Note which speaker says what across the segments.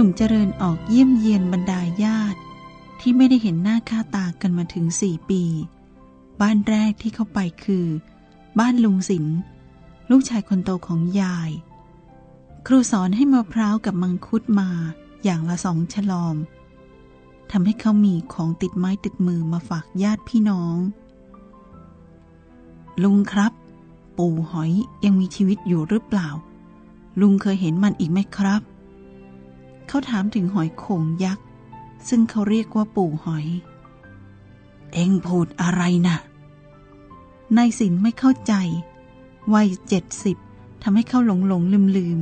Speaker 1: หนุ่มเจริญออกเยี่ยมเยียนบรรดาญาติ ที่ไม่ได้เห็นหน้าค่าตากันมาถึงสี่ปี บ้านแรกที่เข้าไปคือ บ้านลุงสิน ลูกชายคนโตของยาย ครูสอนให้มะพร้าวกับมังคุดมาอย่างละสองฉลอมทำให้เขามีของติดไม้ติดมือมาฝากญาติพี่น้อง ลุงครับ ปู่หอยยังมีชีวิตอยู่หรือเปล่า ลุงเคยเห็นมันอีกไหมครับ เขาถามถึงหอยโขงยักษ์ ซึ่งเขาเรียกว่าปู่หอย เอ็งพูดอะไรนะ่ะนายสินไม่เข้าใจ วัยเจ็ดสิบทำให้เขาหลงหลงลืมลืม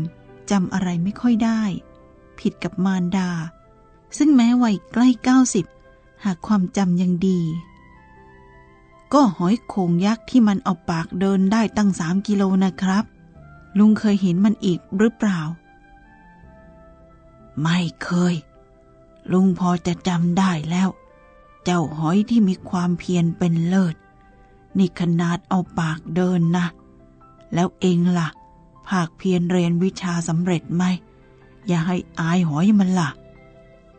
Speaker 1: จำอะไรไม่ค่อยได้ ผิดกับมารดา ซึ่งแม้วัยใกล้เก้าสิบหากความจำยังดี ก็หอยโขงยักษ์ที่มันเอาปากเดินได้ตั้งสามกิโลนะครับ ลุงเคยเห็นมันอีกหรือเปล่า ไม่เคย ลุงพอจะจำได้แล้ว เจ้าหอยที่มีความเพียรเป็นเลิศ นี่ขนาดเอาปากเดินนะ แล้วเองล่ะ ภาคเพียรเรียนวิชาสำเร็จไหม อย่าให้อายหอยมันล่ะ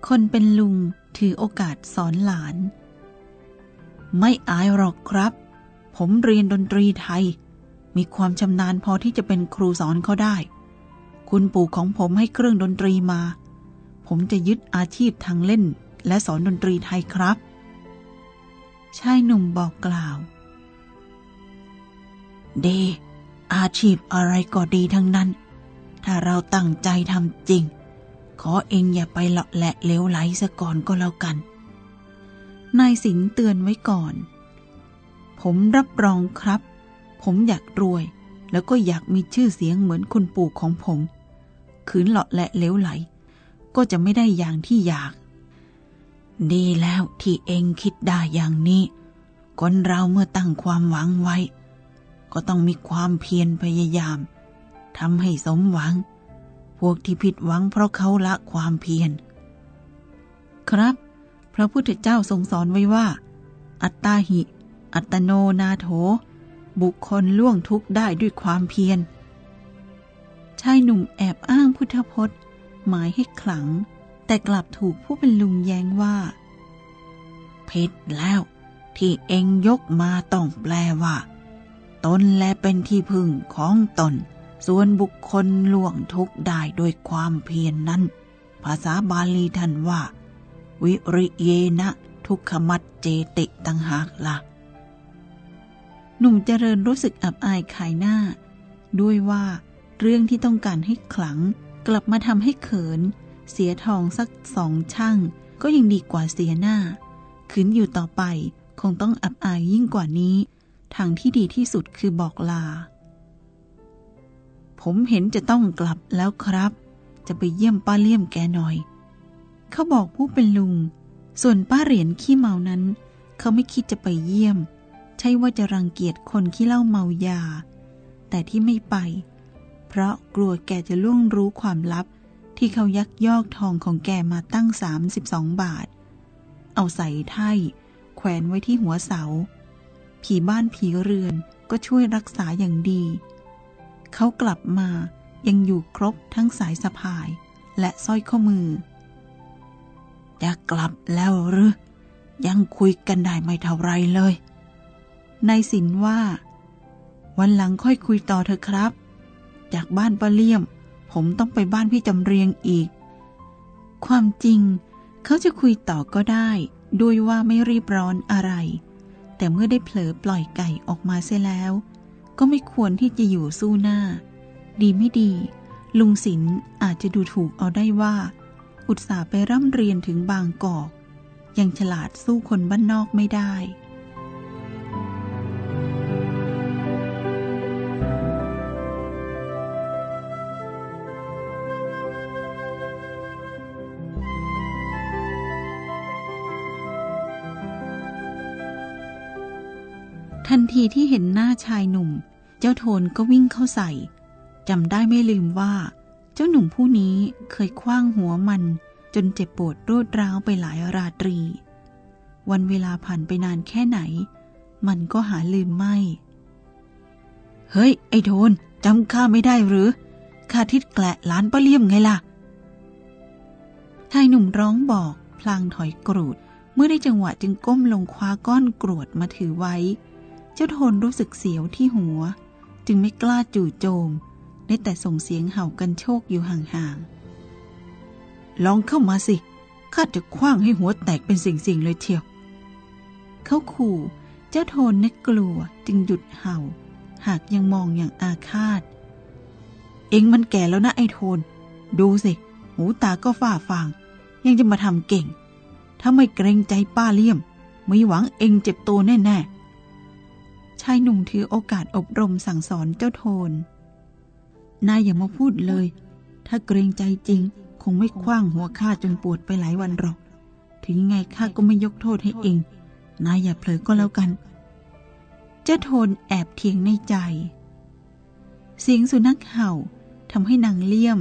Speaker 1: คนเป็นลุงถือโอกาสสอนหลาน ไม่อายหรอกครับ ผมเรียนดนตรีไทย มีความชำนาญพอที่จะเป็นครูสอนเขาได้ คุณปู่ของผมให้เครื่องดนตรีมา ผมจะยึดอาชีพทางเล่น และสอนดนตรีไทยครับ ชายหนุ่มบอกกล่าวดีอาชีพอะไรก็ดีทั้งนั้น ถ้าเราตั้งใจทำจริง ขอเองอย่าไปเลาะแหละเลวไหลซะก่อนก็แล้วกัน นายสินเตือนไว้ก่อน ผมรับรองครับ ผมอยากรวย แล้วก็อยากมีชื่อเสียงเหมือนคุณปู่ของผม ขืนเลาะแหละเลวไหล ก็จะไม่ได้อย่างที่อยาก ดีแล้วที่เองคิดได้อย่างนี้ คนเราเมื่อตั้งความหวังไว้ ก็ต้องมีความเพียรพยายามทำให้สมหวัง พวกที่ผิดหวังเพราะเขาละความเพียร ครับ พระพุทธเจ้าทรงสอนไว้ว่า อัตตาหิ อัตโนนาโถ บุคคลล่วงทุกข์ได้ด้วยความเพียรชายหนุ่มแอบอ้างพุทธพจน์ หมายให้ขลัง แต่กลับถูกผู้เป็นลุงแย้งว่าผิดแล้วที่เองยกมาต้องแปลว่า ตนและเป็นที่พึ่งของตน ส่วนบุคคลล่วงทุกข์ได้โดยความเพียรนนั้น ภาษาบาลีท่านว่า วิริเยนะทุกขมัดเจติตังหากละ่ะ หนุ่มเจริญรู้สึกอับอายขายหน้า ด้วยว่าเรื่องที่ต้องการให้ขลัง กลับมาทำให้เขิน เสียทองสักสองช่าง ก็ยังดีกว่าเสียหน้า ขืนอยู่ต่อไปคงต้องอับอายยิ่งกว่านี้ ทางที่ดีที่สุดคือบอกลา ผมเห็นจะต้องกลับแล้วครับ จะไปเยี่ยมป้าเลี่ยมแกหน่อย เขาบอกผู้เป็นลุง ส่วนป้าเหรียญขี้เมานั้น เขาไม่คิดจะไปเยี่ยม ใช่ว่าจะรังเกียจคนขี้เล้าเมายา แต่ที่ไม่ไปเพราะกลัวแกจะล่วงรู้ความลับ ที่เขายักยอกทองของแกมาตั้ง 32 บาท เอาใส่ไถ่แขวนไว้ที่หัวเสา ผีบ้านผีเรือนก็ช่วยรักษาอย่างดี เขากลับมายังอยู่ครบทั้งสายสะพายและสร้อยข้อมือ จะกลับแล้วหรือ ยังคุยกันได้ไม่เท่าไรเลย นายสินว่า วันหลังค่อยคุยต่อเถอะครับ จากบ้านป้าเลี่ยม ผมต้องไปบ้านพี่จำเรียงอีก ความจริง เขาจะคุยต่อก็ได้ ด้วยว่าไม่รีบร้อนอะไร แต่เมื่อได้เผลอปล่อยไก่ออกมาเสียแล้ว ก็ไม่ควรที่จะอยู่สู้หน้า ดีไม่ดี ลุงศิลอาจจะดูถูกเอาได้ว่า อุตส่าห์ไปร่ำเรียนถึงบางกอก ยังฉลาดสู้คนบ้านนอกไม่ได้ ทันทีที่เห็นหน้าชายหนุ่ม เจ้าโทนก็วิ่งเข้าใส่จำได้ไม่ลืมว่า เจ้าหนุ่มผู้นี้เคยคว้างหัวมันจนเจ็บปวดรวดร้าวไปหลายราตรี วันเวลาผ่านไปนานแค่ไหน มันก็หาลืมไม่ เฮ้ย ไอ้โทนจำข้าไม่ได้หรือข้าทิดแกละหลานป้าเลี่ยมไงล่ะชายหนุ่มร้องบอก พลางถอยกรูด เมื่อได้จังหวะจึงก้มลงคว้าก้อนกรวดมาถือไว้ จ้าโทนรู้สึกเสียวที่หัว จึงไม่กล้าจู่โจม ได้แต่ส่งเสียงเห่ากันโชคอยู่ห่างๆ ลองเข้ามาสิ ข้าจะคว้างให้หัวแตกเป็นสิ่งๆเลยเทียว เขาขู่ เจ้าโทนนึกกลัวจึงหยุดเห่า หากยังมองอย่างอาฆาต เองมันแก่แล้วนะไอ้โทน ดูสิ หูตาก็ฝ้าฟาง ยังจะมาทำเก่ง ถ้าไม่เกรงใจป้าเลี่ยม ไมีหวังเองเจ็บตัวแน่ๆ ชายหนุ่มถือโอกาสอบรมสั่งสอนเจ้าโทน นายอย่ามาพูดเลย ถ้าเกรงใจจริง คงไม่คว้างหัวข้าจนปวดไปหลายวันหรอก ถึงไงข้าก็ไม่ยกโทษให้เอง นายอย่าเผลอก็แล้วกัน เจ้าโทนแอบเทียงในใจ เสียงสุนัขเห่าทำให้นางเลี่ยม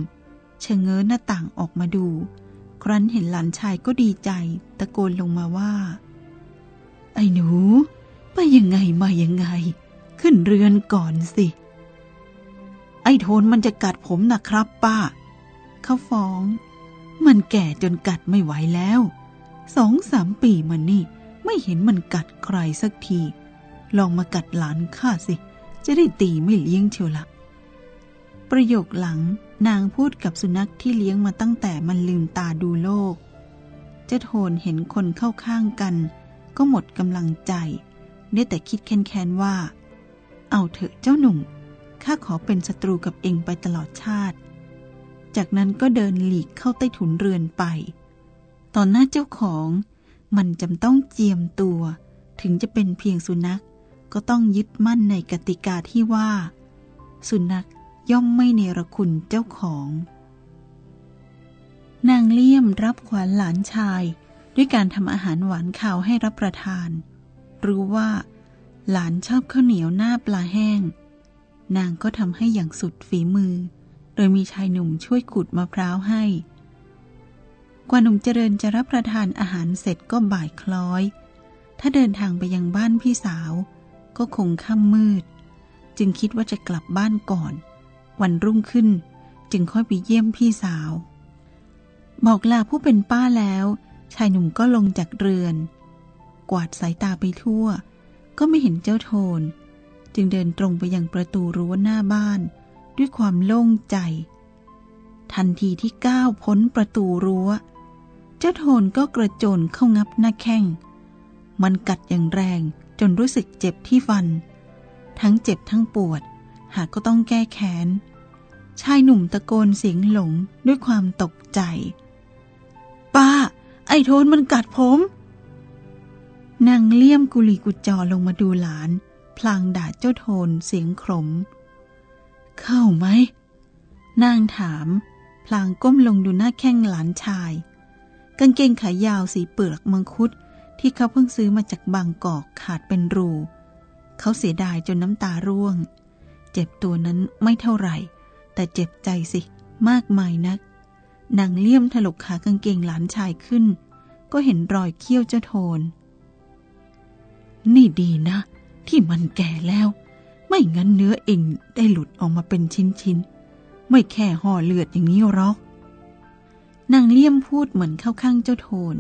Speaker 1: ชะเง้อหน้าต่างออกมาดู ครั้นเห็นหลานชายก็ดีใจ ตะโกนลงมาว่า ไอ้หนู ไปยังไงมายังไง ขึ้นเรือนก่อนสิ ไอ้โทนมันจะกัดผมนะครับป้า เขาฟ้อง มันแก่จนกัดไม่ไหวแล้ว สองสามปีมันนี่ ไม่เห็นมันกัดใครสักที ลองมากัดหลานข้าสิ จะได้ตีไม่เลี้ยงเชียวละประโยคหลังนางพูดกับสุนัขที่เลี้ยงมาตั้งแต่มันลืมตาดูโลก เจ้าโทนเห็นคนเข้าข้างกัน ก็หมดกำลังใจ ได้แต่คิดแค้นๆว่า เอาเถอะเจ้าหนุ่ม ข้าขอเป็นศัตรูกับเองไปตลอดชาติ จากนั้นก็เดินหลีกเข้าใต้ถุนเรือนไป ตอนหน้าเจ้าของมันจำต้องเจียมตัว ถึงจะเป็นเพียงสุนัขก็ต้องยึดมั่นในกติกาที่ว่า สุนัขย่อมไม่เนรคุณเจ้าของ นางเลี่ยมรับขวัญหลานชาย ด้วยการทำอาหารหวานข้าวให้รับประทาน รู้ว่า หลานชอบข้าวเหนียวหน้าปลาแห้ง นางก็ทำให้อย่างสุดฝีมือ โดยมีชายหนุ่มช่วยขุดมะพร้าวให้ กว่าหนุ่มเจริญจะรับประทานอาหารเสร็จก็บ่ายคล้อย ถ้าเดินทางไปยังบ้านพี่สาว ก็คงค่ำมืด จึงคิดว่าจะกลับบ้านก่อน วันรุ่งขึ้นจึงค่อยไปเยี่ยมพี่สาว บอกลาผู้เป็นป้าแล้ว ชายหนุ่มก็ลงจากเรือน กวาดสายตาไปทั่ว ก็ไม่เห็นเจ้าโทน จึงเดินตรงไปยังประตูรั้วหน้าบ้าน ด้วยความโล่งใจ ทันทีที่ก้าวพ้นประตูรั้ว เจ้าโทนก็กระโจนเข้างับหน้าแข้ง มันกัดอย่างแรงจนรู้สึกเจ็บที่ฟัน ทั้งเจ็บทั้งปวด หากก็ต้องแก้แค้น ชายหนุ่มตะโกนเสียงหลงด้วยความตกใจ ป้า ไอ้โทนมันกัดผม นางเลี่ยมกุลีกุจอลงมาดูหลาน พลางด่าเจ้าโทนเสียงขม เข้าไหม นางถาม พลางก้มลงดูหน้าแข้งหลานชาย กางเกงขายาวสีเปลือกมังคุดที่เขาเพิ่งซื้อมาจากบางกอกขาดเป็นรู เขาเสียดายจนน้ำตาร่วง เจ็บตัวนั้นไม่เท่าไหร่ แต่เจ็บใจสิ มากมายนัก นางเลี่ยมถลกขากางเกงหลานชายขึ้น ก็เห็นรอยเขี้ยวเจ้าโทน นี่ดีนะ ที่มันแก่แล้ว ไม่งั้นเนื้อเองได้หลุดออกมาเป็นชิ้นๆ ไม่แค่ห่อเลือดอย่างนี้หรอกนางเลี่ยมพูดเหมือนเข้าข้างเจ้าโทน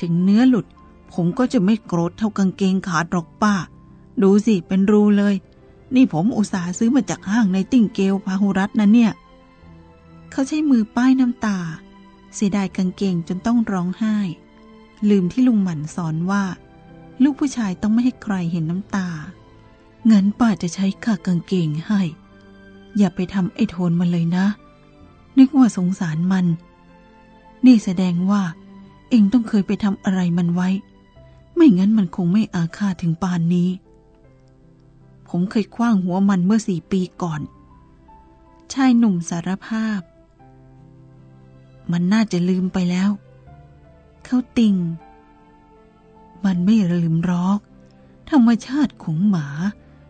Speaker 1: ถึงเนื้อหลุด ผมก็จะไม่โกรธเท่ากางเกงขาดหรอกป้า ดูสิเป็นรูเลย นี่ผมอุตส่าห์ซื้อมาจากห้างในติ่งเกลพาหุรัตนะเนี่ย เขาใช้มือป้ายน้ำตา เสียดายกางเกงจนต้องร้องไห้ ลืมที่ลุงหมันสอนว่า ลูกผู้ชายต้องไม่ให้ใครเห็นน้ำตาเงินป้าจะใช้ค่ากางเกงให้ อย่าไปทำไอ้โทนมันเลยนะ นึกว่าสงสารมัน นี่แสดงว่า เองต้องเคยไปทำอะไรมันไว้ ไม่งั้นมันคงไม่อาฆาตถึงปานนี้ ผมเคยคว้างหัวมันเมื่อสี่ปีก่อน ชายหนุ่มสารภาพ มันน่าจะลืมไปแล้ว เขาติง มันไม่ลืมรอก ธรรมชาติของหมา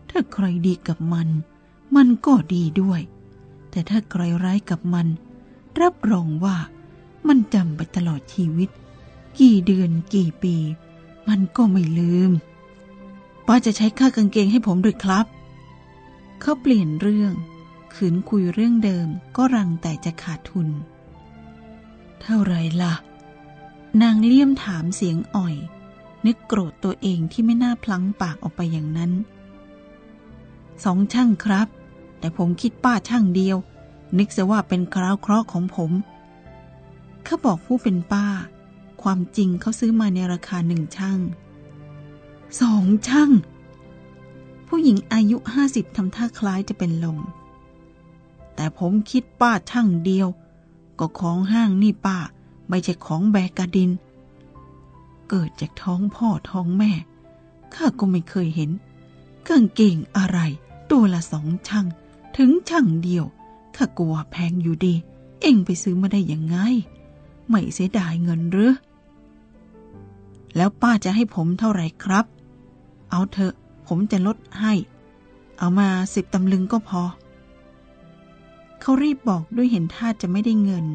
Speaker 1: ถ้าใครดีกับมัน มันก็ดีด้วย แต่ถ้าใครร้ายกับมัน รับรองว่ามันจำไปตลอดชีวิต กี่เดือนกี่ปี มันก็ไม่ลืม ป้าจะใช้ค่ากางเกงให้ผมด้วยครับ เขาเปลี่ยนเรื่อง ขืนคุยเรื่องเดิมก็รังแต่จะขาดทุน เท่าไรล่ะ นางเลี่ยมถามเสียงอ่อย นึกโกรธตัวเองที่ไม่น่าพลั้งปากออกไปอย่างนั้น สองช่างครับ แต่ผมคิดป้าช่างเดียว นึกซะว่าเป็นคราวเคราะห์ของผมเขาบอกผู้เป็นป้า ความจริงเขาซื้อมาในราคาหนึ่งช่างสองช่าง ผู้หญิงอายุห้าสิบทำท่าคล้ายจะเป็นลมแต่ผมคิดป้าช่างเดียว ก็ของห้างนี่ป้า ไม่ใช่ของแบกกระดิน เกิดจากท้องพ่อท้องแม่ ข้าก็ไม่เคยเห็นกางเก่งอะไร ตัวละสองช่างถึงช่างเดียว ข้ากลัวแพงอยู่ดี เอ็งไปซื้อมาได้ยังไง ไม่เสียดายเงินหรือ แล้วป้าจะให้ผมเท่าไหร่ครับ เอาเถอะ ผมจะลดให้ เอามาสิบตำลึงก็พอ เขารีบบอกด้วยเห็นท่าจะไม่ได้เงิน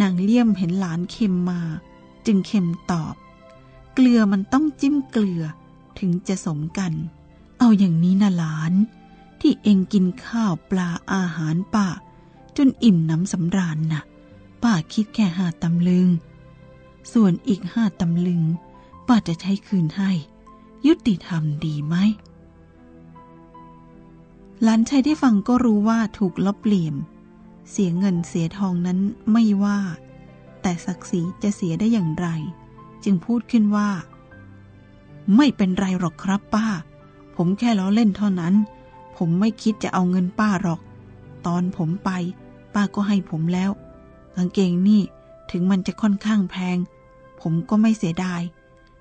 Speaker 1: นางเลี่ยมเห็นหลานเค็มมา จึงเค็มตอบ เกลือมันต้องจิ้มเกลือถึงจะสมกัน เอาอย่างนี้นะหลาน ที่เองกินข้าวปลาอาหารป้าจนอิ่มน้ำสำราญนะ่ะ ป้าคิดแค่ห้าตำลึง ส่วนอีกห้าตำลึง ป้าจะใช้คืนให้ ยุติธรรมดีไหมหลานชายได้ฟังก็รู้ว่าถูกลบเหลี่ยม เสียเงินเสียทองนั้นไม่ว่า แต่ศักดิ์ศรีจะเสียได้อย่างไร จึงพูดขึ้นว่า ไม่เป็นไรหรอกครับป้า ผมแค่ล้อเล่นเท่านั้น ผมไม่คิดจะเอาเงินป้าหรอก ตอนผมไป ป้าก็ให้ผมแล้วกางเกงนี่ถึงมันจะค่อนข้างแพง ผมก็ไม่เสียดาย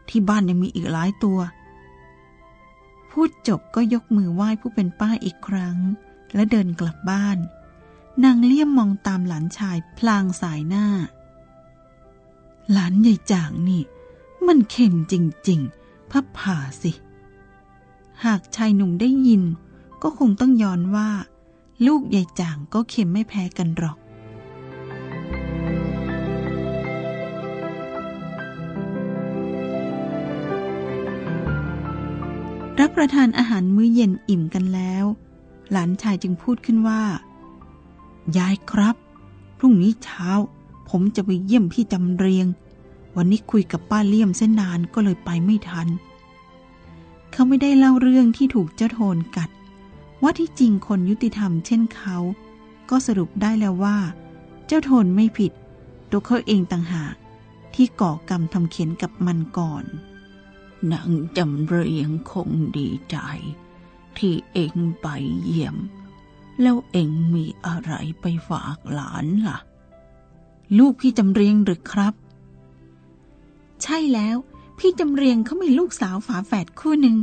Speaker 1: ที่บ้านยังมีอีกหลายตัว พูดจบก็ยกมือไหว้ผู้เป็นป้าอีกครั้ง และเดินกลับบ้าน นางเลี่ยมมองตามหลานชายพลางสายหน้า หลานใหญ่จ่างนี่ มันเข็มจริงๆพับผ่าสิ หากชายหนุ่มได้ยิน ก็คงต้องย้อนว่า ลูกใหญ่จ่างก็เข็มไม่แพ้กันหรอกรับประทานอาหารมื้อเย็นอิ่มกันแล้ว หลานชายจึงพูดขึ้นว่า ยายครับ พรุ่งนี้เช้า ผมจะไปเยี่ยมพี่จำเรียง วันนี้คุยกับป้าเลี่ยมเส้นนานก็เลยไปไม่ทัน เขาไม่ได้เล่าเรื่องที่ถูกเจ้าโทนกัด ว่าที่จริงคนยุติธรรมเช่นเขา ก็สรุปได้แล้วว่า เจ้าโทนไม่ผิด ตัวเขาเองต่างหากที่ก่อกรรมทำเขียนกับมันก่อนนางจำเรียงคงดีใจ ที่เองไปเยี่ยม แล้วเองมีอะไรไปฝากหลานล่ะ ลูกพี่จำเรียงหรือครับ ใช่แล้ว พี่จำเรียงเขามีลูกสาวฝาแฝดคู่หนึ่ง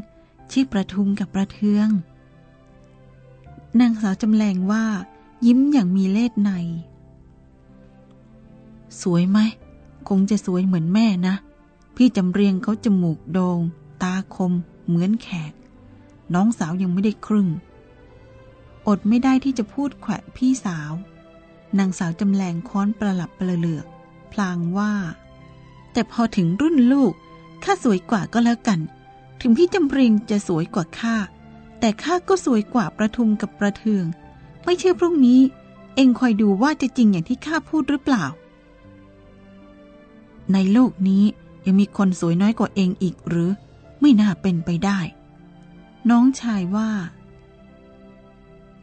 Speaker 1: ชื่อประทุมกับประเทือง นางสาวจำแรงว่า ยิ้มอย่างมีเล่ห์ใน สวยไหม คงจะสวยเหมือนแม่นะ พี่จำเรียงเขาจมูกโดง่งตาคม เหมือนแขก น้องสาวยังไม่ได้ครึ่ง อดไม่ได้ที่จะพูดแขวะพี่สาว นางสาวจำแรงค้อนประหลับประเหลือก พลางว่า แต่พอถึงรุ่นลูกข้าสวยกว่าก็แล้วกัน ถึงพี่จำเรียงจะสวยกว่าข้าแต่ข้าก็สวยกว่าประทุมกับประเทือง ไม่เชื่อพรุ่งนี้ เองคอยดูว่าจะจริงอย่างที่ข้าพูดหรือเปล่า ในโลกนี้ยังมีคนสวยน้อยกว่าเองอีกหรือ ไม่น่าเป็นไปได้ น้องชายว่า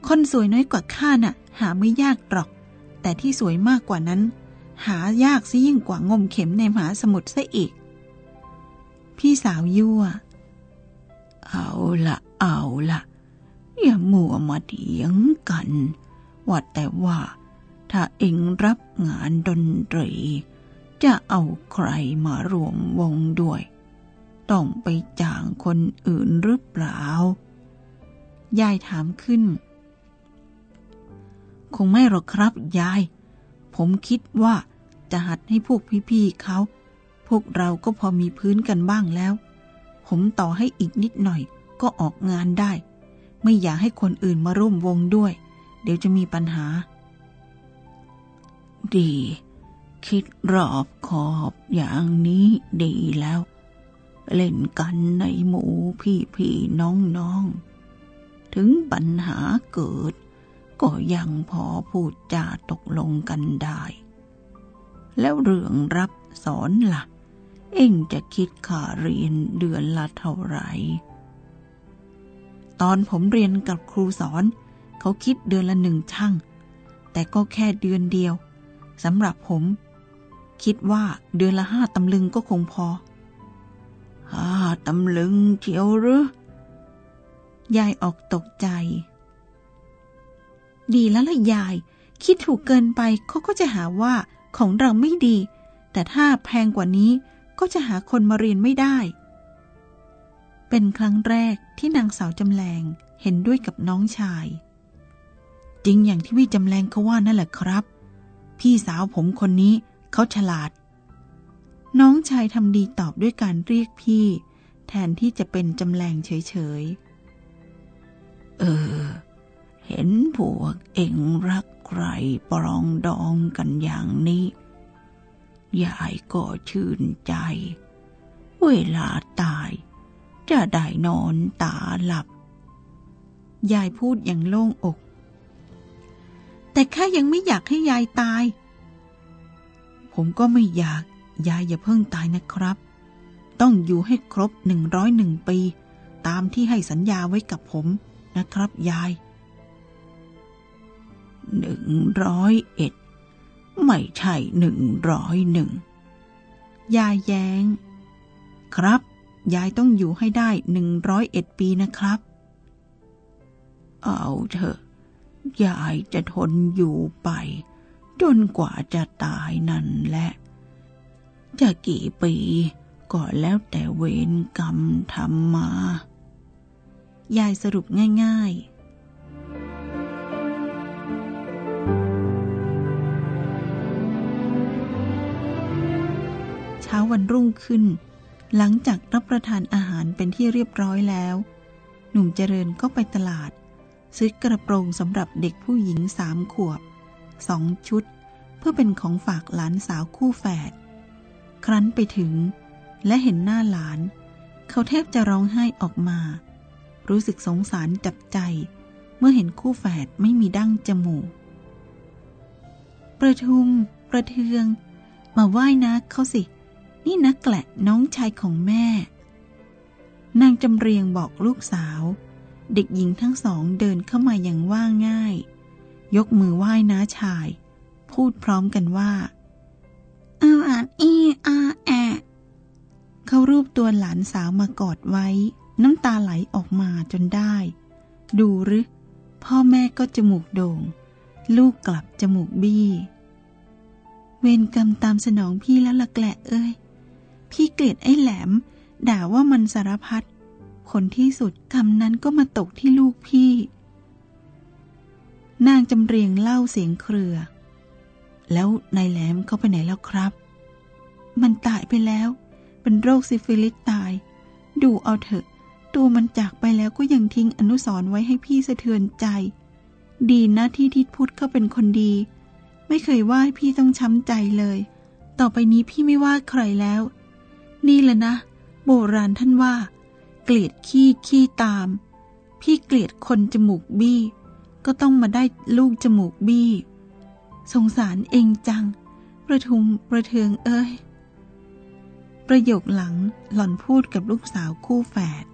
Speaker 1: คนสวยน้อยกว่าข้าน่ะ หาไม่ยากหรอก แต่ที่สวยมากกว่านั้น หายากซะยิ่งกว่างมเข็มในมหาสมุทรซะอีก พี่สาวยั่ว เอาละเอาละอย่ามัวมาเถียงกันว่าแต่ว่า ถ้าเองรับงานดนตรี จะเอาใครมารวมวงด้วย ต้องไปจ้างคนอื่นหรือเปล่า ยายถามขึ้น คงไม่หรอกครับยาย ผมคิดว่า จะหัดให้พวกพี่ๆเขา พวกเราก็พอมีพื้นกันบ้างแล้ว ผมต่อให้อีกนิดหน่อยก็ออกงานได้ ไม่อยากให้คนอื่นมาร่วมวงด้วย เดี๋ยวจะมีปัญหา ดี คิดรอบขอบอย่างนี้ดีแล้ว เล่นกันในหมู่พี่พี่น้องน้องๆถึงปัญหาเกิด ก็ยังพอพูดจาตกลงกันได้ แล้วเรื่องรับสอนละ่ะ เอ็งจะคิดค่าเรียนเดือนละเท่าไหร่ ตอนผมเรียนกับครูสอน เขาคิดเดือนละหนึ่งช่างแต่ก็แค่เดือนเดียวสำหรับผม คิดว่าเดือนละห้าตำลึงก็คงพอห้าตำลึงเทียวหรือยายออกตกใจ ดีแล้วล่ะยาย คิดถูกเกินไปเขาก็จะหาว่า ของเราไม่ดี แต่ถ้าแพงกว่านี้ก็จะหาคนมาเรียนไม่ได้ เป็นครั้งแรกที่นางสาวจำแรงเห็นด้วยกับน้องชาย จริงอย่างที่พี่จำแรงเขาว่านั่นแหละครับ พี่สาวผมคนนี้เขาฉลาด น้องชายทำดีตอบด้วยการเรียกพี่ แทนที่จะเป็นจำแรงเฉยๆ เออ เห็นพวกเอ็งรักใครปรองดองกันอย่างนี้ยายก็ชื่นใจ เวลาตาย จะได้นอนตาหลับ ยายพูดอย่างโล่งอก แต่แค่ยังไม่อยากให้ยายตาย ผมก็ไม่อยาก ยายอย่าเพิ่งตายนะครับ ต้องอยู่ให้ครบหนึ่งร้อยหนึ่งปี ตามที่ให้สัญญาไว้กับผมนะครับยาย หนึ่งร้อยเอ็ดไม่ใช่หนึ่งร้อยหนึ่งยายแยง้ง ครับ ยายต้องอยู่ให้ได้หนึ่งร้อยเอ็ดปีนะครับ เอาเถอะ ยายจะทนอยู่ไป จนกว่าจะตายนั่นแหละ จะกี่ปีก็แล้วแต่เวรกรรมทำมา ยายสรุปง่าย ๆ วันรุ่งขึ้น หลังจากรับประทานอาหารเป็นที่เรียบร้อยแล้ว หนุ่มเจริญก็ไปตลาด ซื้อกระโปรงสำหรับเด็กผู้หญิงสามขวบสองชุด เพื่อเป็นของฝากหลานสาวคู่แฝด ครั้นไปถึง และเห็นหน้าหลาน เขาแทบจะร้องไห้ออกมา รู้สึกสงสารจับใจ เมื่อเห็นคู่แฝดไม่มีดั้งจมูก ประทุม ประเทือง มาไหว้นะเขาสิ นี่นักแกละน้องชายของแม่ นางจำเรียงบอกลูกสาว เด็กหญิงทั้งสองเดินเข้ามาอย่างว่าง่าย ยกมือไหว้น้าชาย พูดพร้อมกันว่าอาอานอีอาแอเขารูปตัวหลานสาวมากอดไว้ น้ำตาไหลออกมาจนได้ ดูหรือพ่อแม่ก็จมูกโด่ง ลูกกลับจมูกบี้ เวรกรรมตามสนองพี่แล้วละแกละเอ้ย เกลียดไอ้แหลม ด่าว่ามันสารพัดผลที่สุดคำนั้นก็มาตกที่ลูกพี่ นางจำเรียงเล่าเสียงเครือ แล้วนายแหลมเขาไปไหนแล้วครับ มันตายไปแล้ว เป็นโรคซิฟิลิสตาย ดูเอาเถอะ ตัวมันจากไปแล้วก็ยังทิ้งอนุสรไว้ให้พี่สะเทือนใจ ดีนะที่ทิดพุทธเขาเป็นคนดี ไม่เคยว่าให้พี่ต้องช้ำใจเลย ต่อไปนี้พี่ไม่ว่าใครแล้ว นี่แหละนะ โบราณท่านว่า เกลียดขี้ขี้ตาม พี่เกลียดคนจมูกบี้ ก็ต้องมาได้ลูกจมูกบี้ สงสารเองจัง ประทุมประเทืองเอ้ย ประโยคหลังหล่อนพูดกับลูกสาวคู่แฝด